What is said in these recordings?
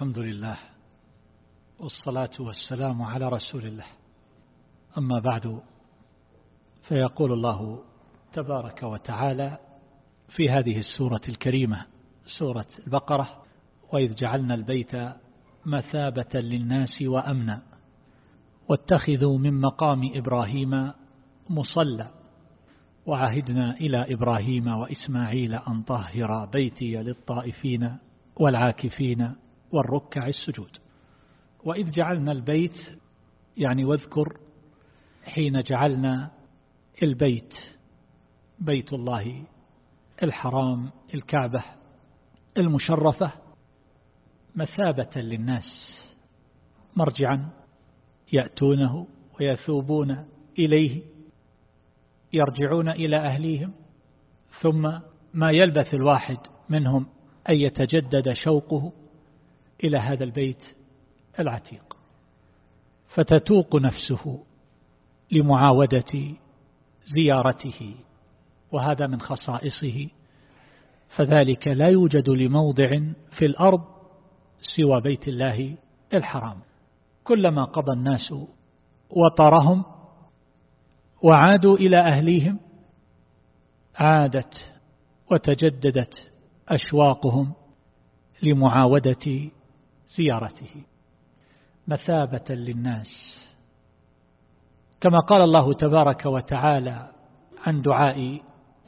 الحمد لله والصلاة والسلام على رسول الله. أما بعد فيقول الله تبارك وتعالى في هذه السورة الكريمة سورة البقرة وإذ جعلنا البيت مثابة للناس وأمنا واتخذوا من مقام إبراهيم مصلى وعهدنا إلى إبراهيم وإسماعيل أن طهر بيتي للطائفين والعاكفين والركع السجود. وإذ جعلنا البيت يعني واذكر حين جعلنا البيت بيت الله الحرام الكعبة المشرفة مثابة للناس مرجعا يأتونه ويثوبون إليه يرجعون إلى أهليهم ثم ما يلبث الواحد منهم أن يتجدد شوقه إلى هذا البيت العتيق. فتتوق نفسه لمعاودة زيارته وهذا من خصائصه. فذلك لا يوجد لموضع في الأرض سوى بيت الله الحرام. كلما قضى الناس وطرهم وعادوا إلى أهليهم عادت وتجددت أشواقهم لمعاودة زيارته مثابة للناس. كما قال الله تبارك وتعالى عن دعاء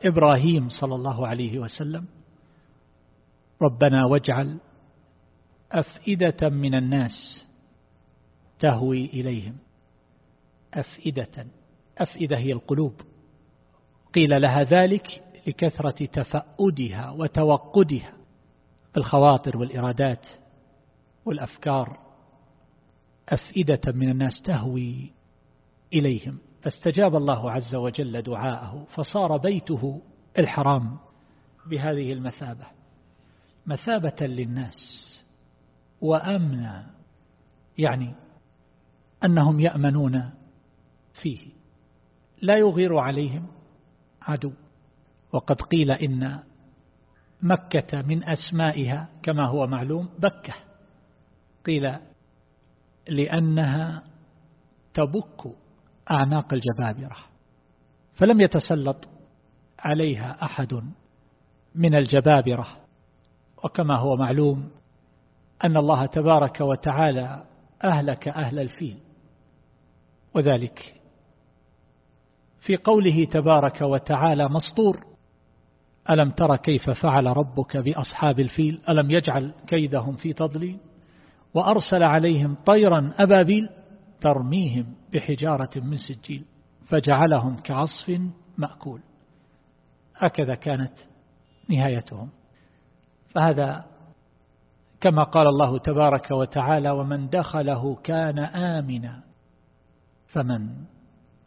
إبراهيم صلى الله عليه وسلم ربنا واجعل أفئدة من الناس تهوي إليهم. أفئدة أفئدة هي القلوب. قيل لها ذلك لكثرة تفأدها وتوقدها بالخواطر والإرادات. والأفكار أفئدة من الناس تهوي إليهم. فاستجاب الله عز وجل دعاءه فصار بيته الحرام بهذه المثابة. مثابة للناس وأمنا يعني أنهم يأمنون فيه. لا يغير عليهم عدو. وقد قيل إن مكة من أسمائها كما هو معلوم بكة. قيل لأنها تبك أعناق الجبابرة فلم يتسلط عليها أحد من الجبابرة. وكما هو معلوم أن الله تبارك وتعالى أهلك أهل الفيل. وذلك في قوله تبارك وتعالى مسطور ألم تر كيف فعل ربك بأصحاب الفيل؟ ألم يجعل كيدهم في تضليل؟ وأرسل عليهم طيرا أبابيل ترميهم بحجارة من سجيل فجعلهم كعصف مأكول. هكذا كانت نهايتهم. فهذا كما قال الله تبارك وتعالى ومن دخله كان آمنا. فمن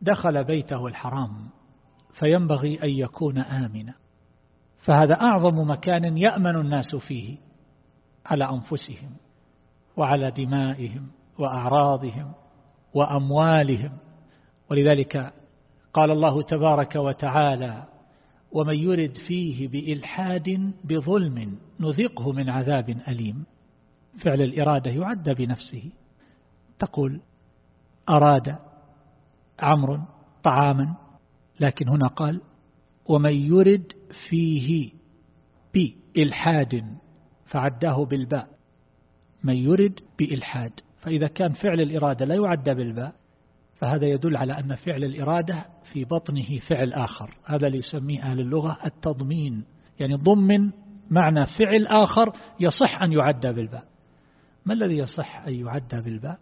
دخل بيته الحرام فينبغي أن يكون آمنا. فهذا أعظم مكان يأمن الناس فيه على أنفسهم. وعلى دمائهم وأعراضهم وأموالهم. ولذلك قال الله تبارك وتعالى ومن يرد فيه بإلحاد بظلم نذقه من عذاب أليم. فعل الإرادة يعد بنفسه. تقول أراد عمرو طعاما لكن هنا قال ومن يرد فيه بإلحاد فعداه بالباء. من يرد بإلحاد. فإذا كان فعل الإرادة لا يعد بالباء فهذا يدل على أن فعل الإرادة في بطنه فعل آخر. هذا اللي يسميه أهل اللغة التضمين. يعني ضمن معنى فعل آخر يصح أن يعد بالباء. ما الذي يصح أن يعد بالباء؟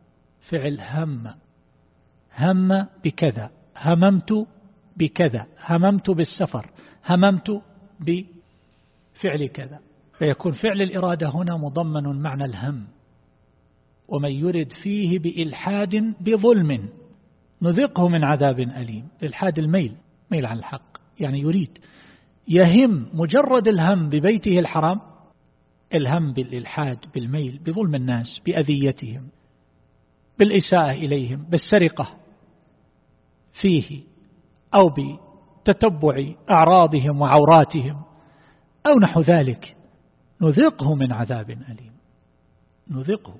فعل هم. هم بكذا. هممت بكذا. هممت بالسفر. هممت بفعل كذا. فيكون فعل الإرادة هنا مضمن معنى الهم. ومن يرد فيه بإلحاد بظلم نذقه من عذاب أليم. إلحاد الميل ميل عن الحق. يعني يريد يهم مجرد الهم ببيته الحرام الهم بالإلحاد بالميل بظلم الناس بأذيتهم بالإساءة إليهم بالسرقة فيه أو بتتبع أعراضهم وعوراتهم أو نحو ذلك. نذقه من عذاب أليم. نذقه.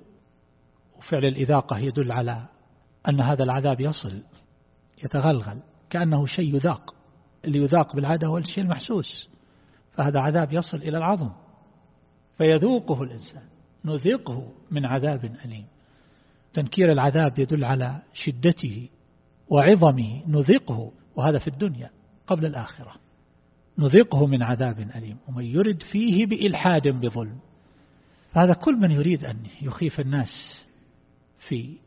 وفعل الإذاقة يدل على أن هذا العذاب يصل يتغلغل كأنه شيء يذاق. اللي يذاق بالعادة هو الشيء المحسوس. فهذا عذاب يصل إلى العظم. فيذوقه الإنسان. نذقه من عذاب أليم. تنكير العذاب يدل على شدته وعظمه. نذقه وهذا في الدنيا قبل الآخرة. نذقه من عذاب أليم. ومن يرد فيه بإلحاد بظلم. هذا كل من يريد أن يخيف الناس في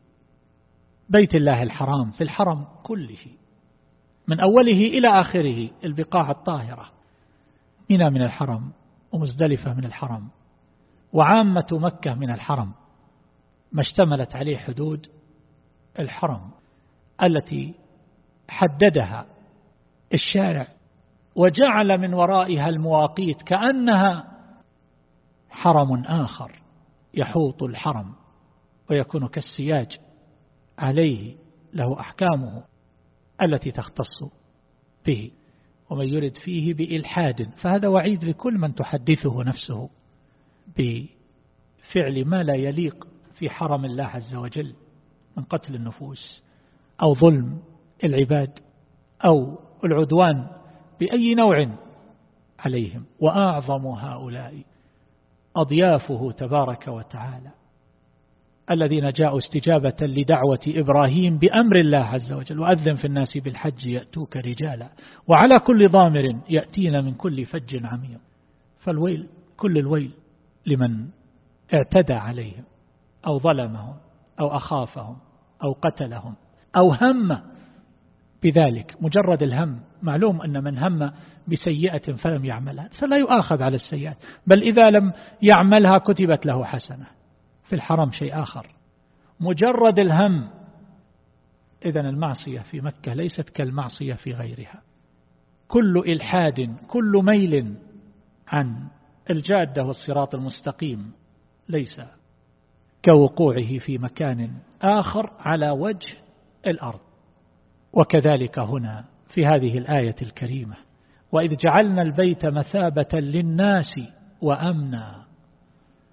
بيت الله الحرام في الحرم كله من أوله إلى آخره البقاع الطاهرة منى من الحرم ومزدلفة من الحرم وعامة مكة من الحرم ما اشتملت عليه حدود الحرم التي حددها الشارع وجعل من ورائها المواقيت كأنها حرم آخر يحوط الحرم. ويكون كالسياج عليه له أحكامه التي تختص به ومن يرد فيه بإلحاد فهذا وعيد لكل من تحدثه نفسه بفعل ما لا يليق في حرم الله عز وجل من قتل النفوس أو ظلم العباد أو العدوان بأي نوع عليهم. وأعظم هؤلاء أضيافه تبارك وتعالى. الذين جاءوا استجابة لدعوة إبراهيم بأمر الله عز وجل. وأذن في الناس بالحج يأتوك رجالا. وعلى كل ضامر يأتين من كل فج عميق. فالويل كل الويل لمن اعتدى عليهم أو ظلمهم أو أخافهم أو قتلهم أو هم بذلك. مجرد الهم معلوم أن من هم بسيئة فلم يعملها. فلا يؤاخذ على السيئات. بل إذا لم يعملها كتبت له حسنة. في الحرم شيء آخر. مجرد الهم. إذا المعصية في مكة ليست كالمعصية في غيرها. كل إلحاد كل ميل عن الجادة والصراط المستقيم ليس كوقوعه في مكان آخر على وجه الأرض. وكذلك هنا في هذه الآية الكريمة. وإذ جعلنا البيت مثابة للناس وأمنا.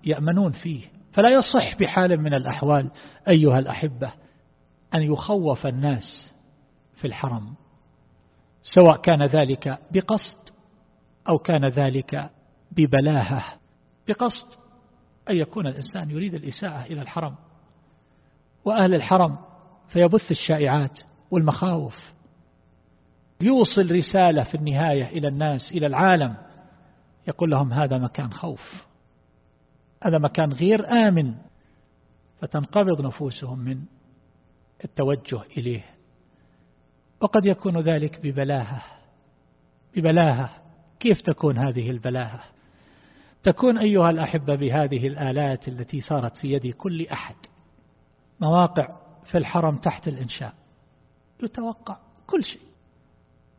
يأمنون فيه. فلا يصح بحال من الأحوال أيها الأحبة أن يخوف الناس في الحرم سواء كان ذلك بقصد أو كان ذلك ببلاهة. بقصد أن يكون الإنسان يريد الإساءة إلى الحرم وأهل الحرم فيبث الشائعات والمخاوف. يوصل رسالة في النهاية إلى الناس إلى العالم يقول لهم هذا مكان خوف. هذا مكان غير آمن فتنقبض نفوسهم من التوجه إليه. وقد يكون ذلك ببلاهة. ببلاهة. كيف تكون هذه البلاهة؟ تكون أيها الأحبة بهذه الآلات التي صارت في يد كل أحد مواقع في الحرم تحت الإنشاء. يتوقع كل شيء.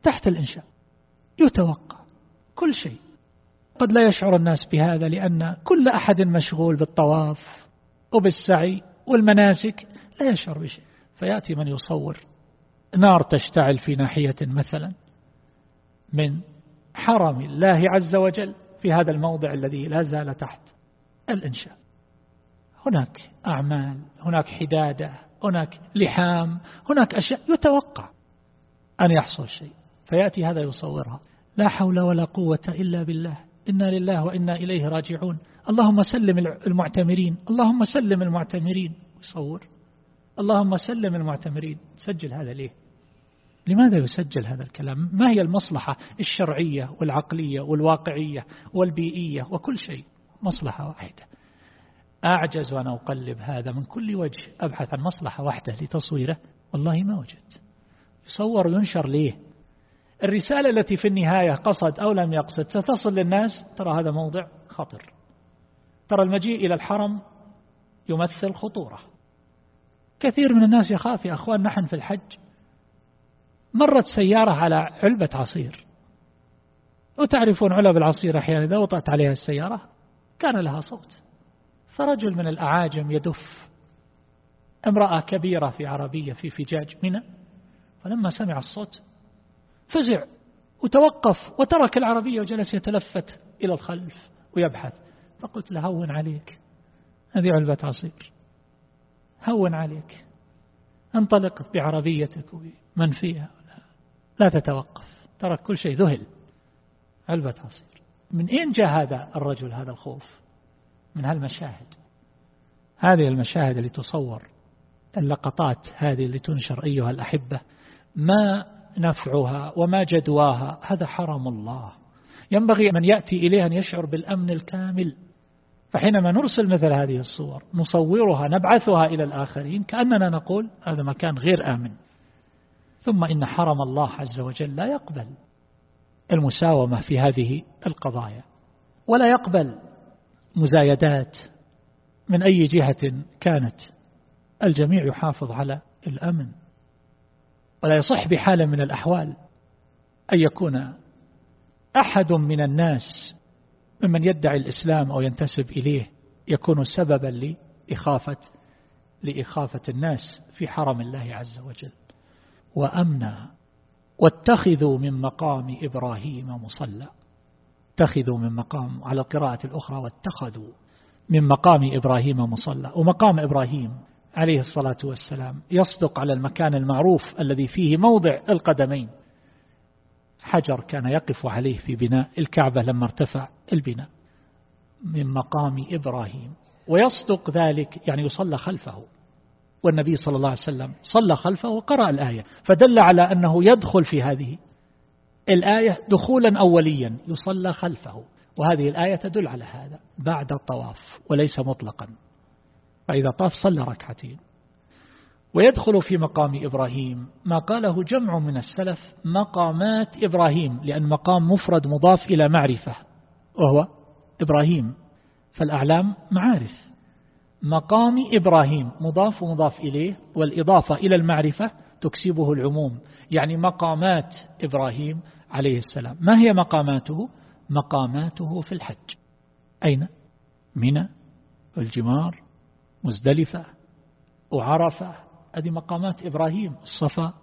تحت الإنشاء. يتوقع كل شيء. قد لا يشعر الناس بهذا لأن كل أحد مشغول بالطواف وبالسعي والمناسك لا يشعر بشيء. فيأتي من يصور نار تشتعل في ناحية مثلا من حرم الله عز وجل في هذا الموضع الذي لا زال تحت الإنشاء. هناك أعمال هناك حدادة هناك لحام هناك أشياء يتوقع أن يحصل شيء. فيأتي هذا يصورها. لا حول ولا قوة إلا بالله. إنا لله وإنا إليه راجعون. اللهم سلم المعتمرين. اللهم سلم المعتمرين. يصور اللهم سلم المعتمرين. سجل هذا ليه؟ لماذا يسجل هذا الكلام؟ ما هي المصلحة الشرعية والعقلية والواقعية والبيئية وكل شيء؟ مصلحة واحدة. أعجز وأنا أقلب هذا من كل وجه. أبحث عن مصلحة واحدة لتصويره. والله ما وجدت. يصور وينشر ليه؟ الرسالة التي في النهاية قصد أو لم يقصد ستصل للناس ترى هذا موضع خطر. ترى المجيء إلى الحرم يمثل خطورة. كثير من الناس يخاف يا أخوان نحن في الحج مرت سيارة على علبة عصير. وتعرفون علب العصير أحيانا إذا وطأت عليها السيارة كان لها صوت. فرجل من الأعاجم يدف امرأة كبيرة في عربية في فجاج منى فلما سمع الصوت فزع وتوقف وترك العربية وجلس يتلفت إلى الخلف ويبحث. فقلت له هون عليك. هذه علبة عصير. هون عليك. انطلق بعربيتك ومن فيها. لا تتوقف. ترك كل شيء. ذهل. علبة عصير. من أين جاء هذا الرجل هذا الخوف؟ من هالمشاهد. هذه المشاهد اللي تصور اللقطات هذه اللي تنشر أيها الأحبة. ما نفعها وما جدواها هذا حرم الله. ينبغي من يأتي إليه أن يشعر بالأمن الكامل. فحينما نرسل مثل هذه الصور نصورها نبعثها إلى الآخرين كأننا نقول هذا مكان غير آمن. ثم إن حرم الله عز وجل لا يقبل المساومة في هذه القضايا ولا يقبل مزايدات من أي جهة كانت. الجميع يحافظ على الأمن. ولا يصح بحال من الأحوال أن يكون أحد من الناس ممن يدعي الإسلام أو ينتسب إليه يكون سببا لإخافة لإخافة الناس في حرم الله عز وجل. وأمنا واتخذوا من مقام إبراهيم مصلى. اتخذوا من مقام على القراءة الأخرى واتخذوا من مقام إبراهيم مصلى. ومقام إبراهيم عليه الصلاة والسلام يصدق على المكان المعروف الذي فيه موضع القدمين. حجر كان يقف عليه في بناء الكعبة لما ارتفع البناء من مقام إبراهيم. ويصدق ذلك يعني يصلى خلفه. والنبي صلى الله عليه وسلم صلى خلفه وقرأ الآية فدل على أنه يدخل في هذه الآية دخولا أوليا يصلى خلفه. وهذه الآية تدل على هذا بعد الطواف وليس مطلقا. فإذا طاف صلى ركعتين. ويدخل في مقام إبراهيم ما قاله جمع من السلف مقامات إبراهيم لأن مقام مفرد مضاف إلى معرفة وهو إبراهيم. فالأعلام معارف. مقام إبراهيم مضاف ومضاف إليه والإضافة إلى المعرفة تكسبه العموم يعني مقامات إبراهيم عليه السلام. ما هي مقاماته؟ مقاماته في الحج. أين؟ منى الجمار مزدلفة وعرفة هذه مقامات إبراهيم الصفا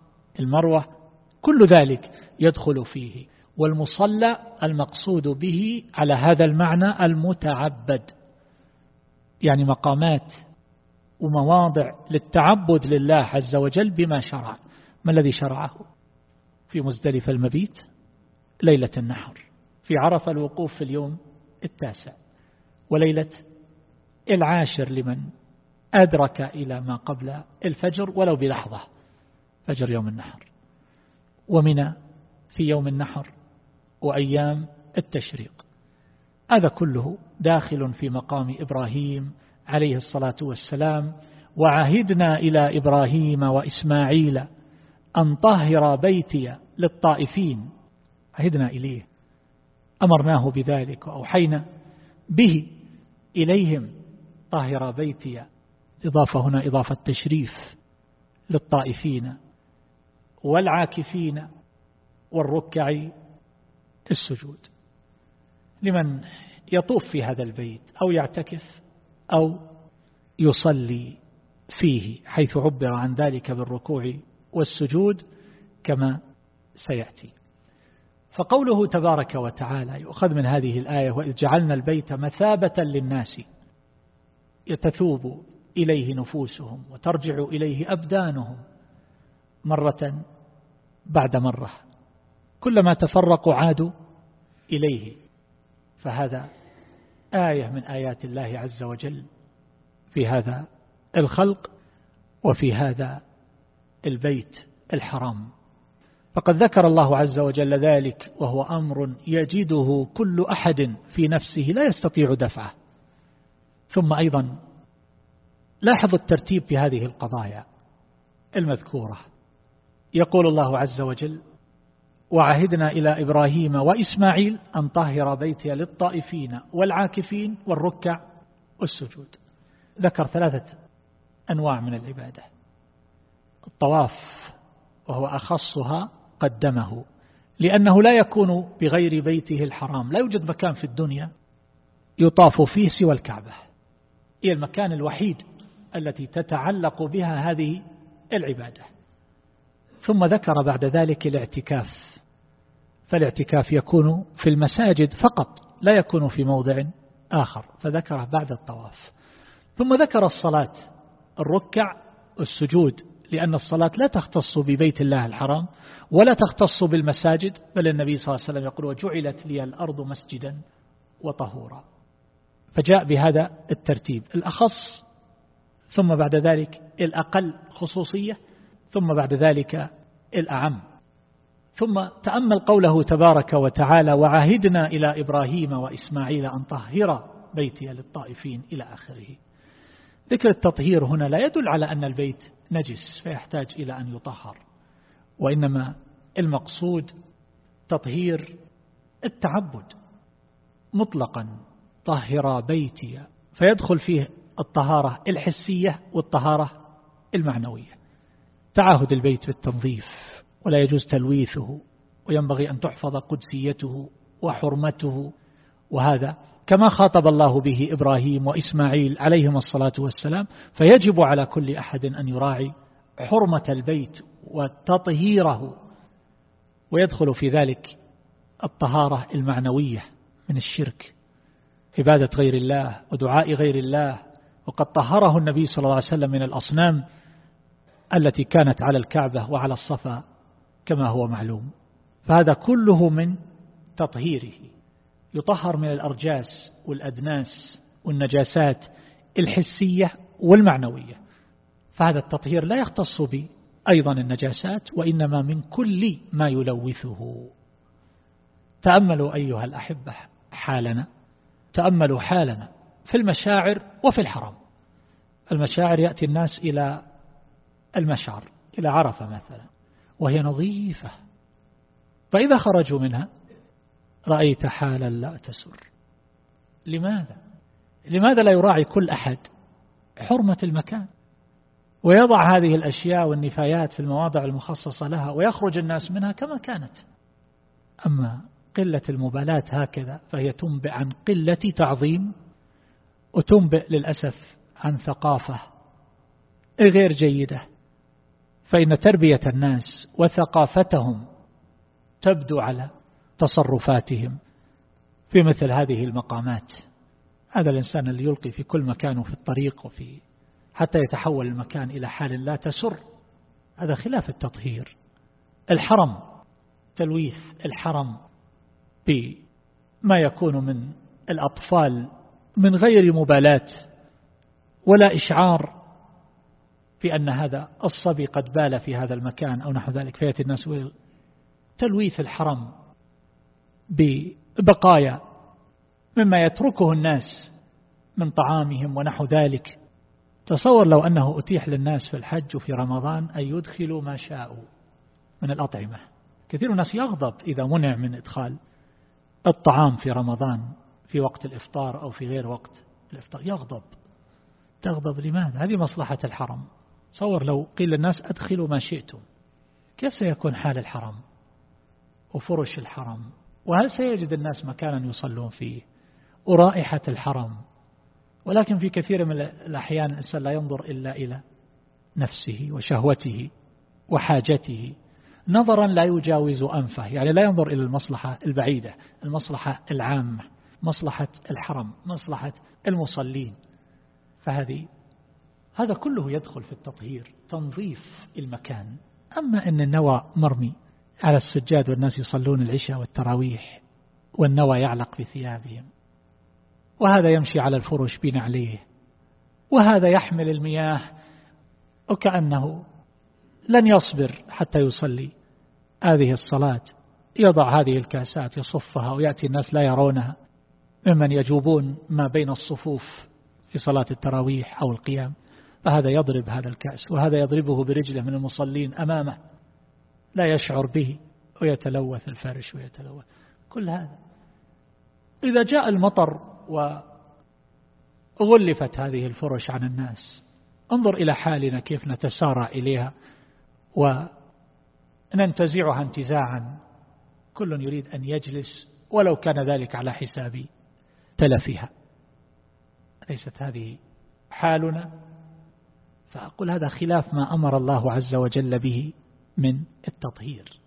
المروة كل ذلك يدخل فيه والمصلى المقصود به على هذا المعنى المتعبد. يعني مقامات ومواضع للتعبد لله عز وجل بما شرع. ما الذي شرعه؟ في مزدلفة المبيت ليلة النحر. في عرف الوقوف في اليوم التاسع وليلة العاشر لمن؟ أدرك إلى ما قبل الفجر ولو بلحظة فجر يوم النحر. ومن في يوم النحر وأيام التشريق. هذا كله داخل في مقام إبراهيم عليه الصلاة والسلام. وعهدنا إلى إبراهيم وإسماعيل أن طهر بيتي للطائفين. عهدنا إليه. أمرناه بذلك. وأوحينا به إليهم طهر بيتي إضافة هنا إضافة تشريف للطائفين والعاكفين والركع السجود. لمن يطوف في هذا البيت أو يعتكف أو يصلي فيه حيث عبر عن ذلك بالركوع والسجود كما سيأتي. فقوله تبارك وتعالى يؤخذ من هذه الآية وإذ جعلنا البيت مثابة للناس يتثوب إليه نفوسهم وترجع إليه أبدانهم مرة بعد مرة كلما تفرقوا عادوا إليه. فهذا آية من آيات الله عز وجل في هذا الخلق وفي هذا البيت الحرام. فقد ذكر الله عز وجل ذلك وهو أمر يجده كل أحد في نفسه لا يستطيع دفعه. ثم أيضا لاحظوا الترتيب في هذه القضايا المذكورة. يقول الله عز وجل وعهدنا إلى إبراهيم وإسماعيل أن طهر بيتي للطائفين والعاكفين والركع والسجود. ذكر ثلاثة أنواع من العبادة. الطواف وهو أخصها قدمه لأنه لا يكون بغير بيته الحرام. لا يوجد مكان في الدنيا يطاف فيه سوى الكعبة. هي المكان الوحيد التي تتعلق بها هذه العبادة. ثم ذكر بعد ذلك الاعتكاف. فالاعتكاف يكون في المساجد فقط لا يكون في موضع آخر. فذكره بعد الطواف. ثم ذكر الصلاة الركع والسجود لأن الصلاة لا تختص ببيت الله الحرام ولا تختص بالمساجد بل النبي صلى الله عليه وسلم يقول وجعلت لي الأرض مسجدا وطهورا. فجاء بهذا الترتيب. الأخص ثم بعد ذلك الأقل خصوصية ثم بعد ذلك الأعم. ثم تأمل قوله تبارك وتعالى وعهدنا إلى إبراهيم وإسماعيل أن طهر بيتي للطائفين إلى آخره. ذكر التطهير هنا لا يدل على أن البيت نجس فيحتاج إلى أن يطهر. وإنما المقصود تطهير التعبد مطلقا طهر بيتي. فيدخل فيه الطهارة الحسية والطهارة المعنوية. تعاهد البيت بالتنظيف ولا يجوز تلويثه وينبغي أن تحفظ قدسيته وحرمته. وهذا كما خاطب الله به إبراهيم وإسماعيل عليهم الصلاة والسلام فيجب على كل أحد أن يراعي حرمة البيت وتطهيره. ويدخل في ذلك الطهارة المعنوية من الشرك. عبادة غير الله ودعاء غير الله وقد طهره النبي صلى الله عليه وسلم من الأصنام التي كانت على الكعبة وعلى الصفا كما هو معلوم. فهذا كله من تطهيره. يطهر من الأرجاس والأدناس والنجاسات الحسية والمعنوية. فهذا التطهير لا يختص به أيضا النجاسات وإنما من كل ما يلوثه. تأملوا أيها الأحبة حالنا. تأملوا حالنا. في المشاعر وفي الحرم المشاعر يأتي الناس إلى المشعر إلى عرفة مثلا وهي نظيفة. فإذا خرجوا منها رأيت حالا لا تسر. لماذا؟ لماذا لا يراعي كل أحد حرمة المكان؟ ويضع هذه الأشياء والنفايات في المواضع المخصصة لها ويخرج الناس منها كما كانت. أما قلة المبالاة هكذا فهي تنبئ عن قلة تعظيم وتنبئ للأسف عن ثقافة غير جيدة فإن تربية الناس وثقافتهم تبدو على تصرفاتهم في مثل هذه المقامات. هذا الإنسان اللي يلقي في كل مكان في الطريق وفي حتى يتحول المكان إلى حال لا تسر هذا خلاف التطهير. الحرم تلويث الحرم بما يكون من الأطفال من غير مبالاة ولا إشعار بأن هذا الصبي قد بال في هذا المكان أو نحو ذلك فيأتي الناس تلويث الحرم ببقايا مما يتركه الناس من طعامهم ونحو ذلك. تصور لو أنه أتيح للناس في الحج وفي رمضان أن يدخلوا ما شاءوا من الأطعمة. كثير الناس يغضب إذا منع من إدخال الطعام في رمضان. في وقت الإفطار أو في غير وقت الإفطار. يغضب. تغضب لماذا؟ هذه مصلحة الحرم. تصور لو قيل للناس أدخلوا ما شئتم. كيف سيكون حال الحرم وفرش الحرم؟ وهل سيجد الناس مكانا يصلون فيه ورائحة الحرم؟ ولكن في كثير من الأحيان الإنسان لا ينظر إلا إلى نفسه وشهوته وحاجته. نظرا لا يجاوز أنفه يعني لا ينظر إلى المصلحة البعيدة المصلحة العامة. مصلحة الحرم مصلحة المصلين. فهذه هذا كله يدخل في التطهير تنظيف المكان. أما أن النوى مرمي على السجاد والناس يصلون العشاء والتراويح والنوى يعلق في ثيابهم وهذا يمشي على الفرش بنعليه وهذا يحمل المياه. وكأنه لن يصبر حتى يصلي. هذه الصلاة يضع هذه الكاسات يصفها ويأتي الناس لا يرونها. ممن يجوبون ما بين الصفوف في صلاة التراويح أو القيام فهذا يضرب هذا الكأس وهذا يضربه برجله من المصلين أمامه لا يشعر به ويتلوث الفرش ويتلوث. كل هذا. إذا جاء المطر وغلفت هذه الفرش عن الناس انظر إلى حالنا كيف نتسارع إليها وننتزعها انتزاعا. كل يريد أن يجلس ولو كان ذلك على حساب تلفها ليست هذه حالنا؟ فأقول هذا خلاف ما أمر الله عز وجل به من التطهير.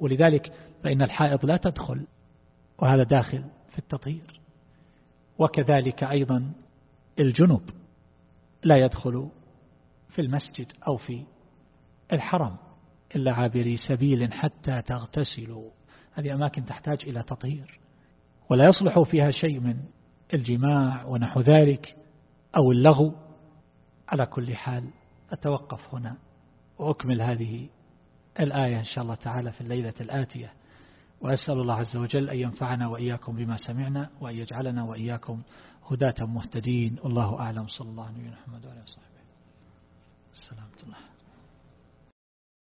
ولذلك فإن الحائض لا تدخل وهذا داخل في التطهير. وكذلك أيضا الجنب لا يدخل في المسجد أو في الحرم إلا عابري سبيل حتى تغتسلوا. هذه أماكن تحتاج إلى تطهير ولا يصلح فيها شيء من الجماع ونحو ذلك أو اللغو على كل حال أتوقف هنا وأكمل هذه الآية إن شاء الله تعالى في الليلة الآتية. وأسأل الله عز وجل أن ينفعنا وإياكم بما سمعنا وأن يجعلنا وإياكم هداة مهتدين. والله أعلم. صلى الله عليه وسلم. السلام الله